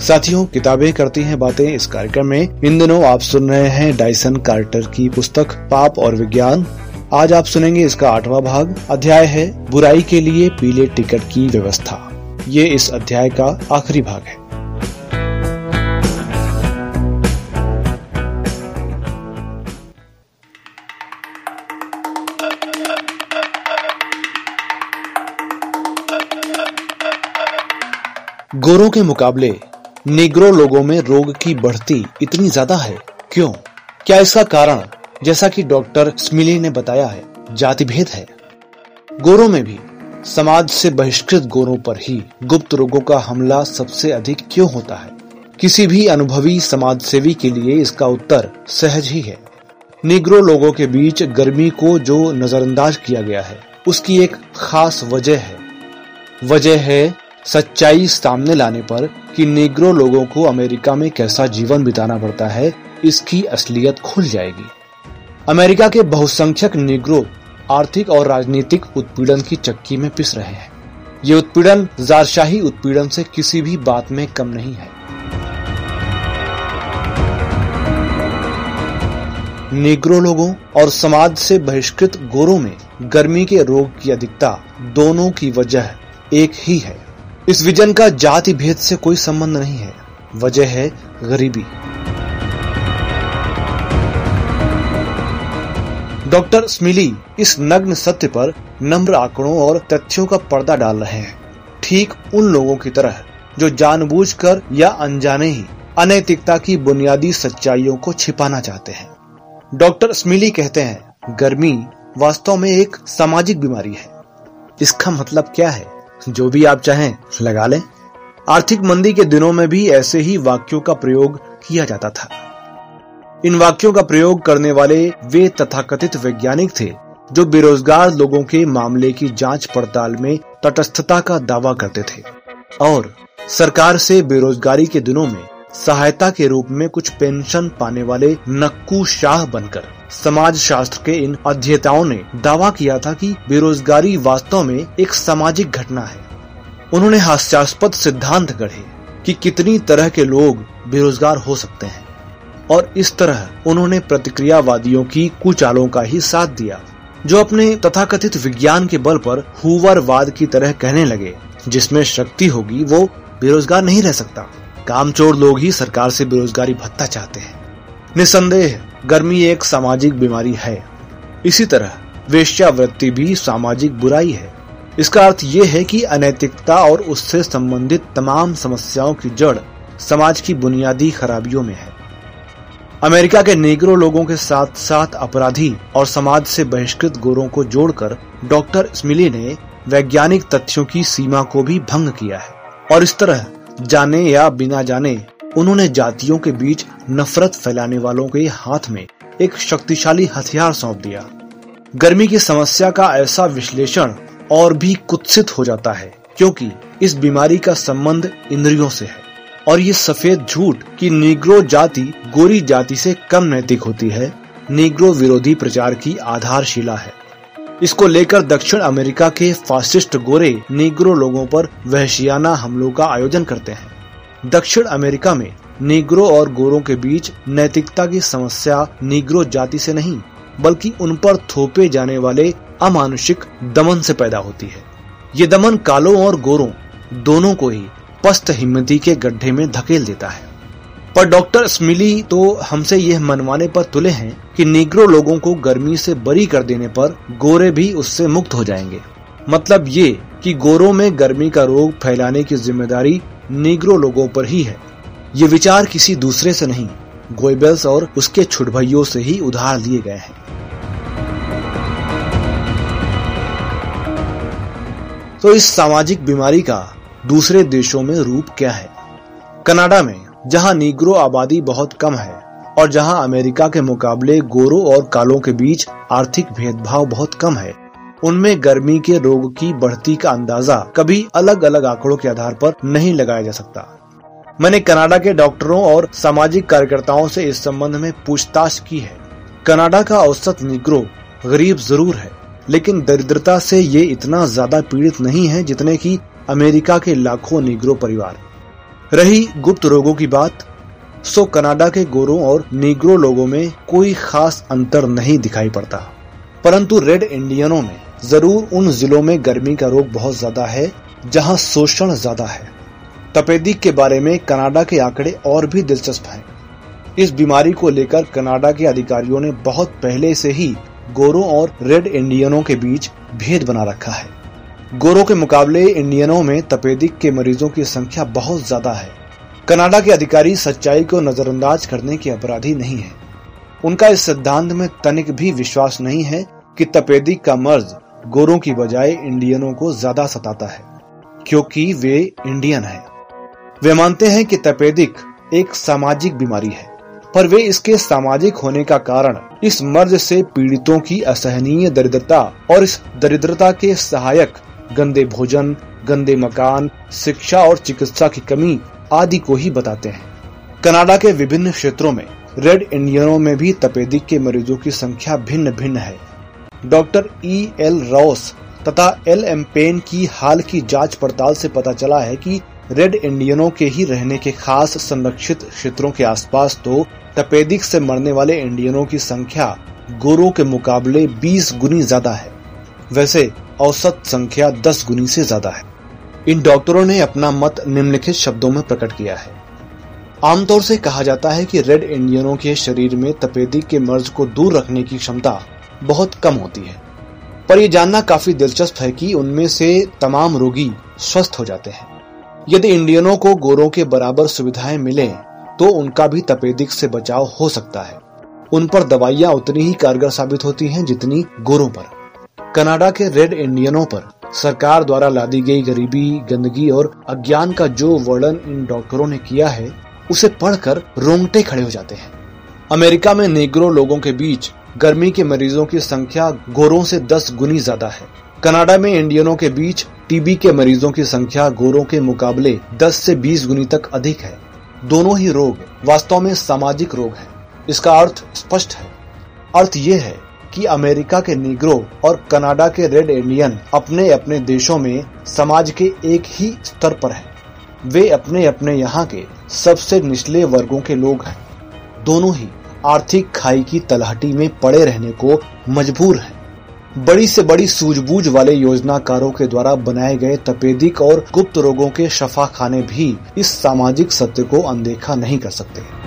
साथियों, किताबें करती हैं बातें। इस कार्यक्रम में इन दिनों आप सुन रहे हैं डाइसन कार्टर की पुस्तक, पाप और विज्ञान। आज आप सुनेंगे इसका आठवां भाग। अध्याय है, बुराई के लिए पीले टिकट की व्यवस्था। ये इस अध्याय का आखिरी भाग है। गोरों के मुकाबले निग्रो लोगों में रोग की बढ़ती इतनी ज़्यादा है? क्यों? क्या इसका कारण, जैसा कि डॉक्टर स्मिली ने बताया है जाति भेद है? गोरों में भी, समाज से बहिष्कृत गोरों पर ही गुप्त रोगों का हमला सबसे अधिक क्यों होता है? किसी भी अनुभवी समाज सेवी के लिए इसका उत्तर सहज ही है। निग्रो लोगों के बीच गर्मी को जो नजरअंदाज किया गया है, उसकी एक खास वजह है। वजह है सच्चाई सामने लाने पर कि निग्रो लोगों को अमेरिका में कैसा जीवन बिताना पड़ता है, इसकी असलियत खुल जाएगी। अमेरिका के बहुसंख्यक निग्रो आर्थिक और राजनीतिक उत्पीड़न की चक्की में पिस रहे हैं। ये उत्पीड़न, जारशाही उत्पीड़न से किसी भी बात में कम नहीं है। निग्रो लोगों और समाज से बहिष्कृत गोरों में गर्मी के रोग की अधिकता दोनों की वजह एक ही है। इस विजन का जाति भेद से कोई संबंध नहीं है। वजह है गरीबी। डॉक्टर स्मिली इस नग्न सत्य पर नम्र आंकड़ों और तथ्यों का पर्दा डाल रहे हैं। ठीक उन लोगों की तरह, जो जानबूझकर या अनजाने ही अनैतिकता की बुनियादी सच्चाइयों को छिपाना चाहते हैं। डॉक्टर स्मिली कहते हैं, गर्मी वास्तव में एक सामाजिक बीमारी है। इसका मतलब क्या है? जो भी आप चाहें, लगा लें। आर्थिक मंदी के दिनों में भी ऐसे ही वाक्यों का प्रयोग किया जाता था। इन वाक्यों का प्रयोग करने वाले वे तथाकथित वैज्ञानिक थे, जो बेरोजगार लोगों के मामले की जाँच पड़ताल में तटस्थता का दावा करते थे। और सरकार से बेरोजगारी के दिनों में सहायता के रूप में कुछ पेंशन पाने वाले नक्कू शाह बनकर समाज शास्त्र के इन अध्येताओं ने दावा किया था कि बेरोजगारी वास्तव में एक सामाजिक घटना है। उन्होंने हास्यास्पद सिद्धांत गढ़े कि कितनी तरह के लोग बेरोजगार हो सकते हैं। और इस तरह उन्होंने प्रतिक्रियावादियों की कुचालों का ही साथ दिया, जो अपने तथाकथित विज्ञान के बल पर हुवरवाद की तरह कहने लगे, जिसमें शक्ति होगी वो बेरोजगार नहीं रह सकता। कामचोर लोग ही सरकार से बेरोजगारी भत्ता चाहते हैं। निसंदेह, गर्मी एक सामाजिक बीमारी है। इसी तरह, वेश्यावृत्ति भी सामाजिक बुराई है। इसका अर्थ ये है कि अनैतिकता और उससे संबंधित तमाम समस्याओं की जड़ समाज की बुनियादी खराबियों में है। अमेरिका के नेग्रो लोगों के साथ साथ अपराधी और समाज से बहिष्कृत गोरों को जोड़कर डॉक्टर स्मिली ने वैज्ञानिक तथ्यों की सीमा को भी भंग किया है। और इस तरह जाने या बिना जाने, उन्होंने जातियों के बीच नफरत फैलाने वालों के हाथ में एक शक्तिशाली हथियार सौंप दिया। गर्मी की समस्या का ऐसा विश्लेषण और भी कुत्सित हो जाता है, क्योंकि इस बीमारी का संबंध इंद्रियों से है। और ये सफ़ेद झूठ कि निग्रो जाति गोरी जाति से कम नैतिक होती है, निग्रो विरोधी प्रचार की आधारशिला है। इसको लेकर दक्षिण अमेरिका के फासिस्ट गोरे निग्रो लोगों पर वहशियाना हमलों का आयोजन करते हैं। दक्षिण अमेरिका में निग्रो और गोरों के बीच नैतिकता की समस्या निग्रो जाति से नहीं, बल्कि उन पर थोपे जाने वाले अमानुषिक दमन से पैदा होती है। ये दमन कालों और गोरों दोनों को ही पस्त हिम्मती के गड्ढे में धकेल देता है। पर डॉक्टर स्मिली तो हमसे यह मनवाने पर तुले हैं कि निग्रो लोगों को गर्मी से बरी कर देने पर गोरे भी उससे मुक्त हो जाएँगे। मतलब ये कि गोरों में गर्मी का रोग फैलाने की ज़िम्मेदारी निग्रो लोगों पर ही है। ये विचार किसी दूसरे से नहीं, गोयबेल्स और उसके छुटभइयों से ही उधार लिए गए हैं। तो इस सामाजिक बीमारी का दूसरे देशों में रूप क्या है? कनाडा में जहाँ नीग्रो आबादी बहुत कम है और जहाँ अमेरिका के मुकाबले गोरों और कालों के बीच आर्थिक भेदभाव बहुत कम है। उनमें गर्मी के रोग की बढ़ती का अंदाज़ा कभी अलग अलग आंकड़ों के आधार पर नहीं लगाया जा सकता। मैंने कनाडा के डॉक्टरों और सामाजिक कार्यकर्ताओं से इस संबंध में पूछताछ की है। कनाडा का औसत निग्रो गरीब ज़रूर है, लेकिन दरिद्रता से ये इतना ज़्यादा पीड़ित नहीं है जितने की अमेरिका के लाखों निग्रो परिवार। रही गुप्त रोगों की बात, सो कनाडा के गोरों और निग्रो लोगों में कोई खास अंतर नहीं दिखाई पड़ता। परंतु रेड इंडियनों में ज़रूर उन जिलों में गर्मी का रोग बहुत ज़्यादा है, जहाँ शोषण ज़्यादा है। तपेदिक के बारे में कनाडा के आंकड़े और भी दिलचस्प हैं। इस बीमारी को लेकर कनाडा के अधिकारियों ने बहुत पहले से ही गोरों और रेड इंडियनों के बीच भेद बना रखा है। गोरों के मुकाबले इंडियनों में तपेदिक के मरीजों की संख्या बहुत ज़्यादा है कनाडा के अधिकारी सच्चाई को नजरअंदाज करने के अपराधी नहीं है उनका इस सिद्धांत में तनिक भी विश्वास नहीं है कि तपेदिक का मर्ज गोरों की बजाय इंडियनों को ज़्यादा सताता है, क्योंकि वे इंडियन हैं। वे मानते हैं कि तपेदिक एक सामाजिक बीमारी है, पर वे इसके सामाजिक होने का कारण इस मर्ज से पीड़ितों की असहनीय दरिद्रता और इस दरिद्रता के सहायक गंदे भोजन, गंदे मकान, शिक्षा और चिकित्सा की कमी आदि को ही बताते हैं। कनाडा के विभिन्न क्षेत्रों में रेड इंडियनों में भी तपेदिक के मरीजों की संख्या भिन्न भिन्न है। डॉक्टर ई एल रॉस तथा एल एम पेन की हाल की जाँच पड़ताल से पता चला है कि रेड इंडियनों के ही रहने के खास संरक्षित क्षेत्रों के आसपास तो तपेदिक से मरने वाले इंडियनों की संख्या गोरों के मुकाबले 20 गुनी ज़्यादा है। वैसे औसत संख्या 10 गुनी से ज़्यादा है। इन डॉक्टरों ने अपना मत निम्नलिखित शब्दों में प्रकट किया है। आमतौर से कहा जाता है कि रेड इंडियनों के शरीर में तपेदिक के मर्ज को दूर रखने की क्षमता बहुत कम होती है। पर यह जानना काफ़ी दिलचस्प है कि उनमें से तमाम रोगी स्वस्थ हो जाते हैं। यदि इंडियनों को गोरों के बराबर सुविधाएँ मिले तो उनका भी तपेदिक से बचाव हो सकता है। उन पर दवाइयाँ उतनी ही कारगर साबित होती हैं जितनी गोरों पर। कनाडा के रेड इंडियनों पर सरकार द्वारा लादी गई गरीबी, गंदगी और अज्ञान का जो वर्णन इन डॉक्टरों ने किया है, उसे पढ़कर रोंगटे खड़े हो जाते हैं। अमेरिका में नेग्रो लोगों के बीच गर्मी के मरीजों की संख्या गोरों से 10 गुनी ज़्यादा है। कनाडा में इंडियनों के बीच टीबी के मरीजों की संख्या गोरों के मुकाबले 10 से 20 गुनी तक अधिक है। दोनों ही रोग वास्तव में सामाजिक रोग है। इसका अर्थ स्पष्ट है। अर्थ ये है कि अमेरिका के निग्रो और कनाडा के रेड इंडियन अपने अपने देशों में समाज के एक ही स्तर पर हैं। वे अपने अपने यहाँ के सबसे निचले वर्गों के लोग हैं। दोनों ही आर्थिक खाई की तलहटी में पड़े रहने को मजबूर हैं। बड़ी से बड़ी सूझबूझ वाले योजनाकारों के द्वारा बनाए गए तपेदिक और गुप्त रोगों के शफा खाने भी इस सामाजिक सत्य को अनदेखा नहीं कर सकते।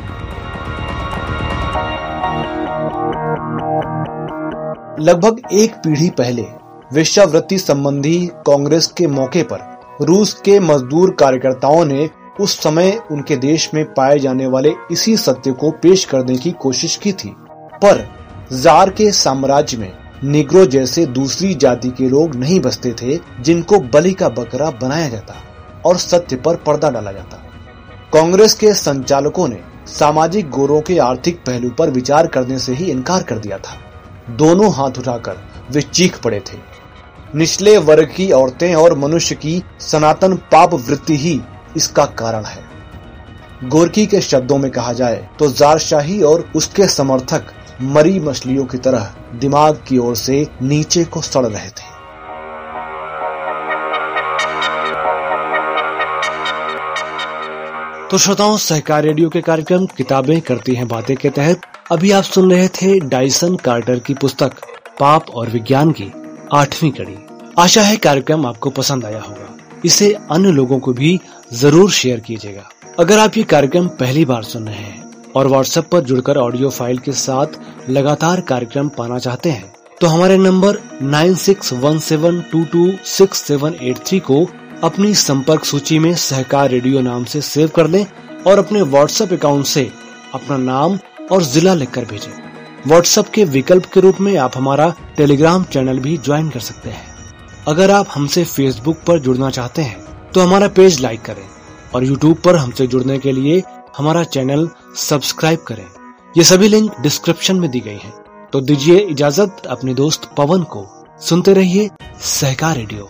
लगभग एक पीढ़ी पहले, वेश्यावृत्ति संबंधी कांग्रेस के मौके पर रूस के मजदूर कार्यकर्ताओं ने उस समय उनके देश में पाए जाने वाले इसी सत्य को पेश करने की कोशिश की थी। पर जार के साम्राज्य में निग्रो जैसे दूसरी जाति के लोग नहीं बसते थे, जिनको बलि का बकरा बनाया जाता और सत्य पर पर्दा डाला जाता। कांग्रेस के संचालकों ने सामाजिक गोरों के आर्थिक पहलू पर विचार करने से ही इनकार कर दिया था। दोनों हाथ उठाकर वे चीख पड़े थे। निचले वर्ग की औरतें और मनुष्य की सनातन पाप वृत्ति ही इसका कारण है। गोरकी के शब्दों में कहा जाए तो जारशाही और उसके समर्थक मरी मछलियों की तरह दिमाग की ओर से नीचे को सड़ रहे थे। तो श्रोताओं, सहकार रेडियो के कार्यक्रम किताबें करती हैं बातें के तहत अभी आप सुन रहे थे डाइसन कार्टर की पुस्तक, पाप और विज्ञान की आठवीं कड़ी। आशा है कार्यक्रम आपको पसंद आया होगा। इसे अन्य लोगों को भी ज़रूर शेयर कीजिएगा। अगर आप ये कार्यक्रम पहली बार सुन रहे हैं और व्हाट्सएप पर जुड़कर ऑडियो फ़ाइल के साथ लगातार कार्यक्रम पाना चाहते हैं तो हमारे नंबर 9617226783 को अपनी संपर्क सूची में सहकार रेडियो नाम से सेव कर लें और अपने व्हाट्सएप अकाउंट से अपना नाम और जिला लिखकर भेजें। व्हाट्सएप के विकल्प के रूप में आप हमारा टेलीग्राम चैनल भी ज्वाइन कर सकते हैं। अगर आप हमसे फेसबुक पर जुड़ना चाहते हैं तो हमारा पेज लाइक करें और यूट्यूब पर हमसे जुड़ने के लिए हमारा चैनल सब्सक्राइब करें। ये सभी लिंक डिस्क्रिप्शन में दी गई हैं। तो दीजिए इजाज़त अपने दोस्त पवन को। सुनते रहिए सहकार रेडियो।